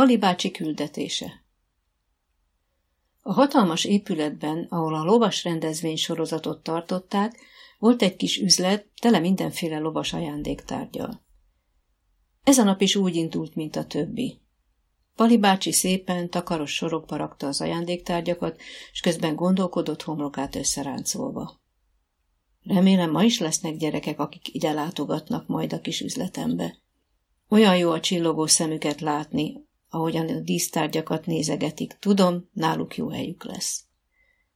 Pali bácsi küldetése A hatalmas épületben, ahol a lovas rendezvény sorozatot tartották, volt egy kis üzlet, tele mindenféle lovas ajándéktárgyal. Ez a nap is úgy indult, mint a többi. Pali bácsi szépen, takaros sorokba rakta az ajándéktárgyakat, és közben gondolkodott homlokát összeráncolva. Remélem ma is lesznek gyerekek, akik ide látogatnak majd a kis üzletembe. Olyan jó a csillogó szemüket látni, ahogyan a dísztárgyakat nézegetik. Tudom, náluk jó helyük lesz.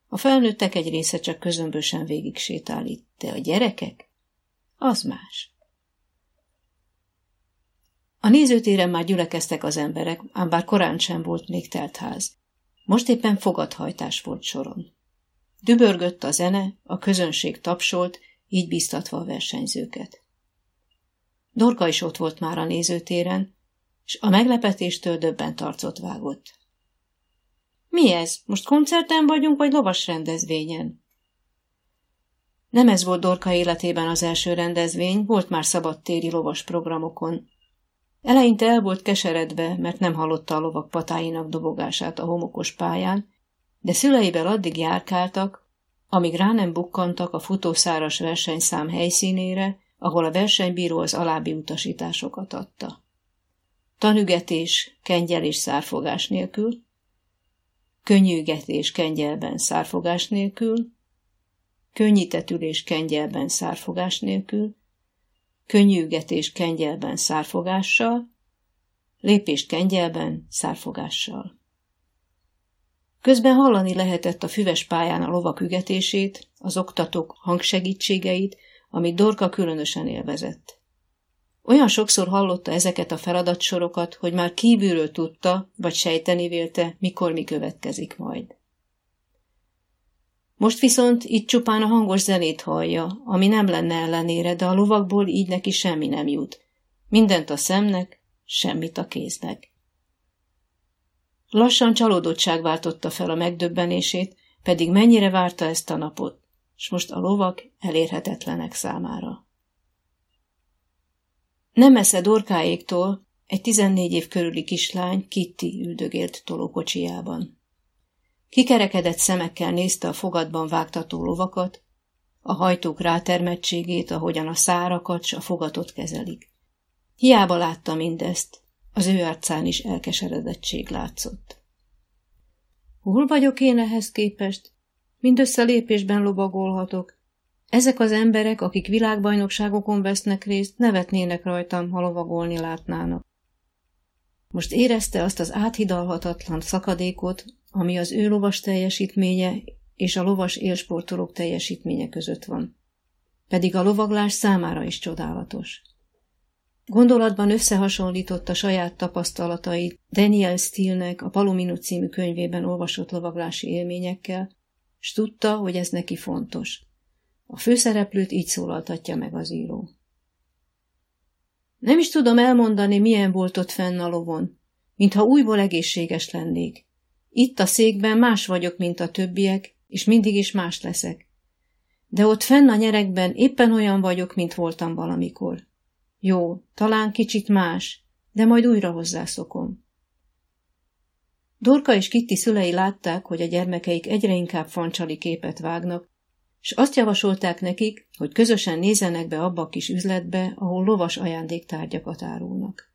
A felnőttek egy része csak közömbösen végig sétál itt, de a gyerekek? Az más. A nézőtéren már gyülekeztek az emberek, ám bár korán sem volt még teltház. Most éppen fogadhajtás volt soron. Dübörgött a zene, a közönség tapsolt, így biztatva a versenyzőket. Dorka is ott volt már a nézőtéren, és a meglepetéstől döbben tarcot vágott. Mi ez? Most koncerten vagyunk, vagy lovas rendezvényen? Nem ez volt Dorka életében az első rendezvény, volt már szabadtéri lovas programokon. Eleinte el volt keseredve, mert nem hallotta a lovak patáinak dobogását a homokos pályán, de szüleivel addig járkáltak, amíg rá nem bukkantak a futószáras versenyszám helyszínére, ahol a versenybíró az alábbi utasításokat adta. Tanügetés, kengyel és szárfogás nélkül, könnyűgetés kengyelben szárfogás nélkül, könnyítetülés kengyelben szárfogás nélkül, könnyűgetés kengyelben szárfogással, lépést kengyelben szárfogással. Közben hallani lehetett a füves pályán a lovak ügetését, az oktatók hangsegítségeit, amit Dorka különösen élvezett. Olyan sokszor hallotta ezeket a feladatsorokat, hogy már kívülről tudta, vagy sejteni vélte, mikor mi következik majd. Most viszont itt csupán a hangos zenét hallja, ami nem lenne ellenére, de a lovakból így neki semmi nem jut. Mindent a szemnek, semmit a kéznek. Lassan csalódottság váltotta fel a megdöbbenését, pedig mennyire várta ezt a napot, és most a lovak elérhetetlenek számára. Nem messze dorkáéktól egy tizennégy év körüli kislány Kitty üldögélt tolókocsijában. Kikerekedett szemekkel nézte a fogadban vágtató lovakat, a hajtók rátermettségét, ahogyan a szárakat s a fogatot kezelik. Hiába látta mindezt, az ő arcán is elkeseredettség látszott. Hol vagyok én ehhez képest? Mindössze lépésben lovagolhatok. Ezek az emberek, akik világbajnokságokon vesznek részt, nevetnének rajtam, ha lovagolni látnának. Most érezte azt az áthidalhatatlan szakadékot, ami az ő lovas teljesítménye és a lovas élsportolók teljesítménye között van. Pedig a lovaglás számára is csodálatos. Gondolatban összehasonlította saját tapasztalatait Daniel Steelenek a Palomino című könyvében olvasott lovaglási élményekkel, s tudta, hogy ez neki fontos. A főszereplőt így szólaltatja meg az író. Nem is tudom elmondani, milyen volt ott fenn a lovon, mintha újból egészséges lennék. Itt a székben más vagyok, mint a többiek, és mindig is más leszek. De ott fenn a nyerekben éppen olyan vagyok, mint voltam valamikor. Jó, talán kicsit más, de majd újra hozzászokom. Dorka és Kitti szülei látták, hogy a gyermekeik egyre inkább fancsali képet vágnak, és azt javasolták nekik, hogy közösen nézzenek be abba a kis üzletbe, ahol lovas ajándéktárgyakat árulnak.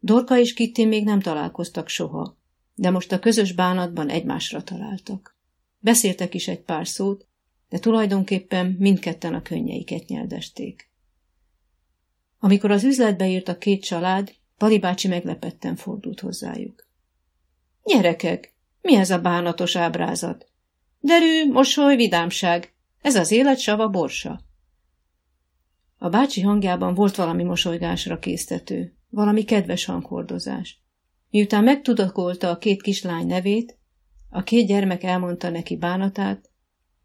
Dorka és Kitti még nem találkoztak soha, de most a közös bánatban egymásra találtak. Beszéltek is egy pár szót, de tulajdonképpen mindketten a könnyeiket nyeldesték. Amikor az üzletbe írt a két család, Pali bácsi meglepetten fordult hozzájuk. Gyerekek, mi ez a bánatos ábrázat? Derű, mosoly, vidámság. Ez az élet sava borsa. A bácsi hangjában volt valami mosolygásra késztető, valami kedves hanghordozás. Miután megtudakolta a két kislány nevét, a két gyermek elmondta neki bánatát,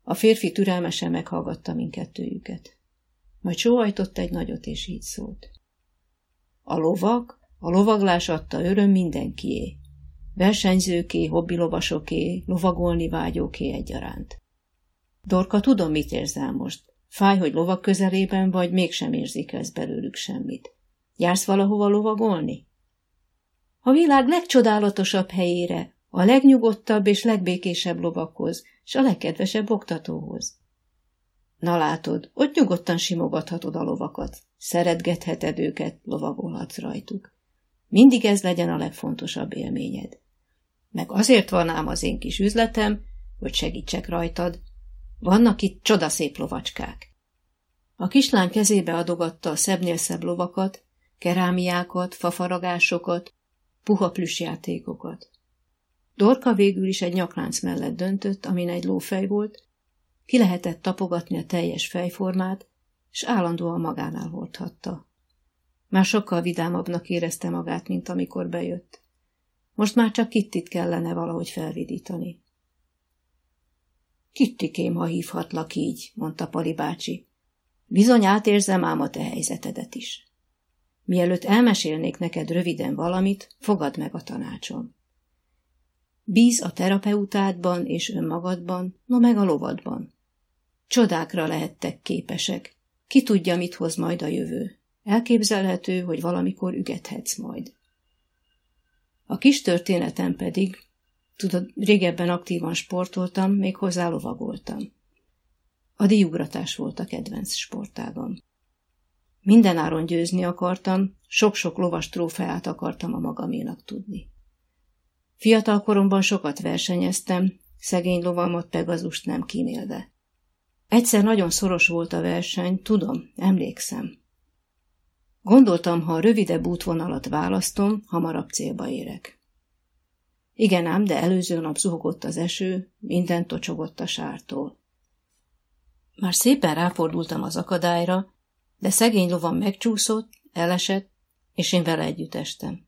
a férfi türelmesen meghallgatta mindkettőjüket. Majd sóhajtott egy nagyot, és így szólt. A lovak, a lovaglás adta öröm mindenkié. Versenyzőké, hobbilovasoké, lovagolni vágyóké egyaránt. Dorka, tudom, mit érzel most. Fáj, hogy lovak közelében vagy, mégsem érzik ez belőlük semmit. Jársz valahova lovagolni? a világ legcsodálatosabb helyére, a legnyugodtabb és legbékésebb lovakhoz, és a legkedvesebb oktatóhoz. Na látod, ott nyugodtan simogathatod a lovakat, szeretgetheted őket, lovagolhatsz rajtuk. Mindig ez legyen a legfontosabb élményed. Meg azért van ám az én kis üzletem, hogy segítsek rajtad. Vannak itt csodaszép lovacskák. A kislány kezébe adogatta a szebbnél szebb lovakat, kerámiákat, fafaragásokat, puha plüssjátékokat. Dorka végül is egy nyaklánc mellett döntött, amin egy lófej volt, ki lehetett tapogatni a teljes fejformát, és állandóan magánál hordhatta. Már sokkal vidámabbnak érezte magát, mint amikor bejött. Most már csak Kittit kellene valahogy felvidítani. Kittikém, ha hívhatlak így, mondta Pali bácsi. Bizony átérzem ám a te helyzetedet is. Mielőtt elmesélnék neked röviden valamit, fogad meg a tanácsom. Bíz a terapeutádban és önmagadban, no meg a lovadban. Csodákra lehettek képesek. Ki tudja, mit hoz majd a jövő. Elképzelhető, hogy valamikor ügethetsz majd. A kis történetem pedig, tudod, régebben aktívan sportoltam, még hozzá lovagoltam. A díjugratás volt a kedvenc sportágam. Mindenáron győzni akartam, sok-sok lovas trófeát akartam a magaménak tudni. Fiatal koromban sokat versenyeztem, szegény lovamat Pegazust nem kímélve. Egyszer nagyon szoros volt a verseny, tudom, emlékszem. Gondoltam, ha a rövidebb útvonalat választom, hamarabb célba érek. Igen ám, de előző nap zuhogott az eső, minden tocsogott a sártól. Már szépen ráfordultam az akadályra, de szegény lovam megcsúszott, elesett, és én vele együtt estem.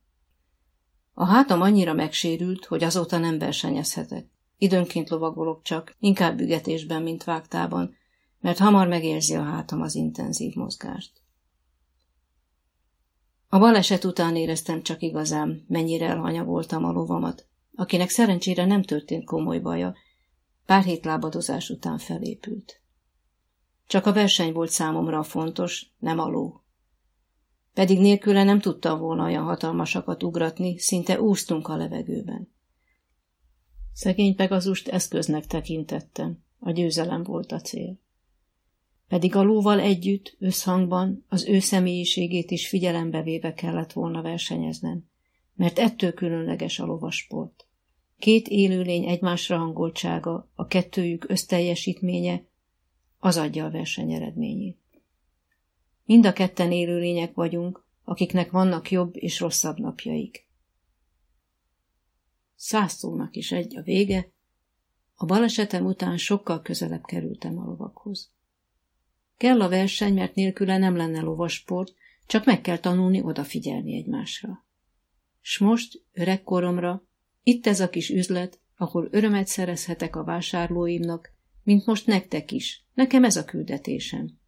A hátam annyira megsérült, hogy azóta nem versenyezhetek. Időnként lovagolok csak, inkább bügetésben, mint vágtában, mert hamar megérzi a hátam az intenzív mozgást. A baleset után éreztem csak igazán, mennyire elhanyagoltam a lovamat, akinek szerencsére nem történt komoly baja, pár hét lábadozás után felépült. Csak a verseny volt számomra fontos, nem a ló. Pedig nélküle nem tudtam volna olyan hatalmasakat ugratni, szinte úsztunk a levegőben. Szegény Pegazust eszköznek tekintettem, a győzelem volt a cél. Pedig a lóval együtt, összhangban, az ő személyiségét is figyelembe véve kellett volna versenyeznem, mert ettől különleges a lovasport. Két élőlény egymásra hangoltsága, a kettőjük összteljesítménye, az adja a verseny eredményét. Mind a ketten élőlények vagyunk, akiknek vannak jobb és rosszabb napjaik. Száz szónak is egy a vége, a balesetem után sokkal közelebb kerültem a lovakhoz. Kell a verseny, mert nélküle nem lenne lovasport, csak meg kell tanulni odafigyelni egymásra. S most, öregkoromra, itt ez a kis üzlet, ahol örömet szerezhetek a vásárlóimnak, mint most nektek is. Nekem ez a küldetésem.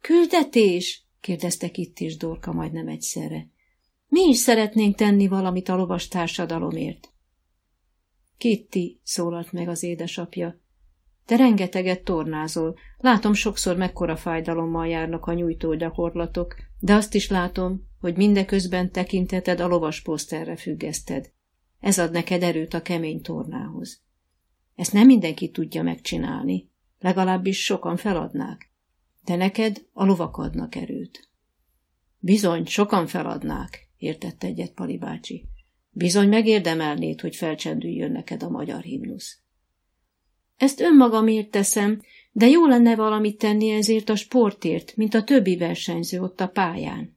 Küldetés? kérdezte itt is Dorka majdnem egyszerre. Mi is szeretnénk tenni valamit a lovas társadalomért. Kitti, szólalt meg az édesapja, te rengeteget tornázol. Látom, sokszor mekkora fájdalommal járnak a nyújtó gyakorlatok, de azt is látom, hogy mindeközben tekinteted a lovas poszterre függeszted. Ez ad neked erőt a kemény tornához. Ezt nem mindenki tudja megcsinálni, legalábbis sokan feladnák. De neked a lovak adnak erőt. Bizony, sokan feladnák, értette egyet Pali bácsi. Bizony megérdemelnéd, hogy felcsendüljön neked a magyar himnusz. Ezt önmagamért teszem, de jó lenne valamit tenni ezért a sportért, mint a többi versenyző ott a pályán.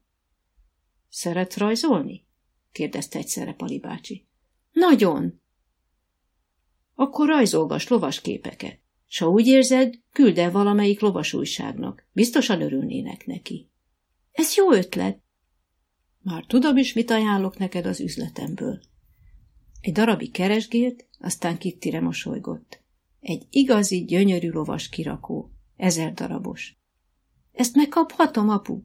Szeretsz rajzolni? kérdezte egyszerre Pali bácsi. Nagyon! Akkor rajzolgass lovas képeket. S ha úgy érzed, küld el valamelyik lovas újságnak. Biztosan örülnének neki. Ez jó ötlet. Már tudom is, mit ajánlok neked az üzletemből. Egy darabig keresgélt, aztán Kittire mosolygott. Egy igazi, gyönyörű lovas kirakó, ezer darabos. Ezt megkaphatom, apu?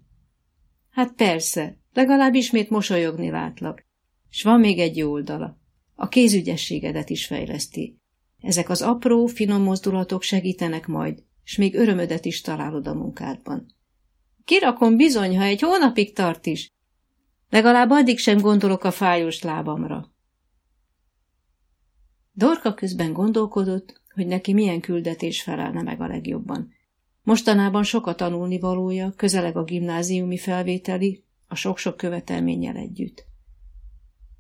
Hát persze, legalább ismét mosolyogni látlak. S van még egy jó oldala. A kézügyességedet is fejleszti. Ezek az apró, finom mozdulatok segítenek majd, s még örömödet is találod a munkádban. Kirakom bizony, ha egy hónapig tart is. Legalább addig sem gondolok a fájós lábamra. Dorka közben gondolkodott, hogy neki milyen küldetés felelne meg a legjobban. Mostanában sokat tanulni valója, közeleg a gimnáziumi felvételi, a sok-sok követelménnyel együtt.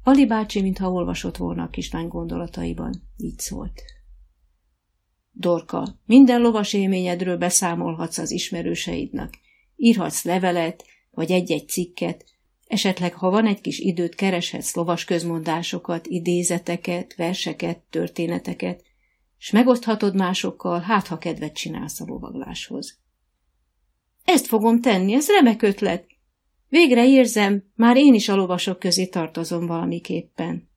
Ali bácsi, mintha olvasott volna a kislány gondolataiban, így szólt. Dorka, minden lovas élményedről beszámolhatsz az ismerőseidnek. Írhatsz levelet, vagy egy-egy cikket, esetleg, ha van egy kis időt, kereshetsz lovas közmondásokat, idézeteket, verseket, történeteket, és megoszthatod másokkal, hát ha kedvet csinálsz a lovagláshoz. Ezt fogom tenni, ez remek ötlet. Végre érzem, már én is a lovasok közé tartozom valamiképpen.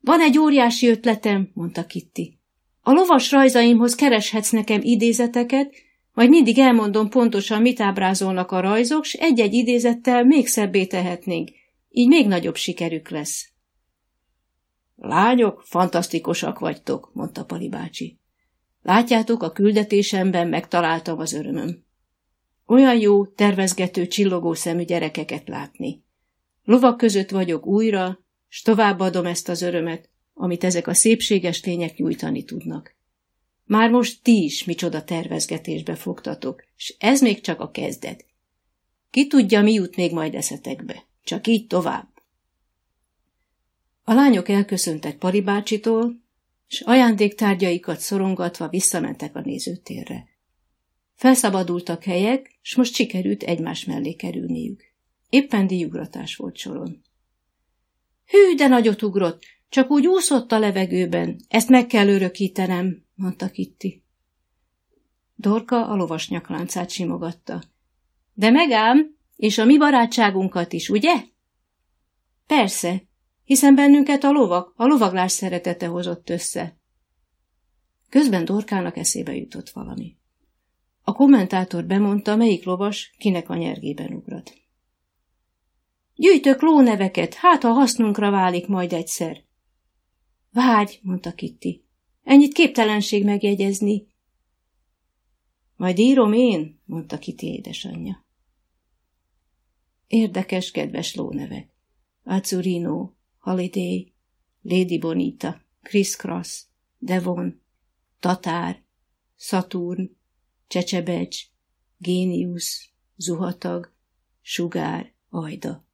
Van egy óriási ötletem, mondta Kitty. A lovas rajzaimhoz kereshetsz nekem idézeteket, majd mindig elmondom pontosan, mit ábrázolnak a rajzok, s egy-egy idézettel még szebbé tehetnénk. Így még nagyobb sikerük lesz. Lányok, fantasztikusak vagytok, mondta Pali bácsi. Látjátok, a küldetésemben megtaláltam az örömöm. Olyan jó, tervezgető, csillogó szemű gyerekeket látni. Lovak között vagyok újra, s továbbadom ezt az örömet, amit ezek a szépséges tények nyújtani tudnak. Már most ti is micsoda tervezgetésbe fogtatok, s ez még csak a kezdet. Ki tudja, mi jut még majd eszetekbe. Csak így tovább. A lányok elköszöntek Pari bácsitól, s ajándéktárgyaikat szorongatva visszamentek a nézőtérre. Felszabadultak helyek, s most sikerült egymás mellé kerülniük. Éppen díjugratás volt soron. Hű, de nagyot ugrott, csak úgy úszott a levegőben, ezt meg kell örökítenem, mondta Kitti. Dorka a lovas nyakláncát simogatta. De megám, és a mi barátságunkat is, ugye? Persze, hiszen bennünket a lovak, a lovaglás szeretete hozott össze. Közben Dorkának eszébe jutott valami. A kommentátor bemondta, melyik lovas kinek a nyergében ugrat. Gyűjtök lóneveket, hát ha hasznunkra válik majd egyszer. Vágy, mondta Kitty. Ennyit képtelenség megjegyezni. Majd írom én, mondta Kitty édesanyja. Érdekes, kedves lónevek. Azzurino, Holiday, Lady Bonita, Chris Cross, Devon, Tatár, Saturn, Csecsebecs, Géniusz, Zuhatag, Sugár, Ajda.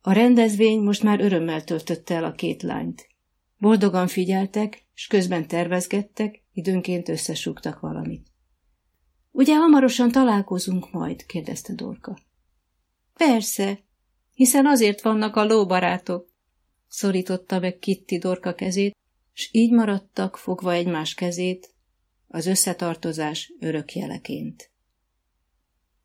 A rendezvény most már örömmel töltötte el a két lányt. Boldogan figyeltek, s közben tervezgettek, időnként összesúgtak valamit. Ugye hamarosan találkozunk majd? kérdezte Dorka. Persze, hiszen azért vannak a lóbarátok. Szorította meg Kitty Dorka kezét, s így maradtak fogva egymás kezét, az összetartozás örök jeleként.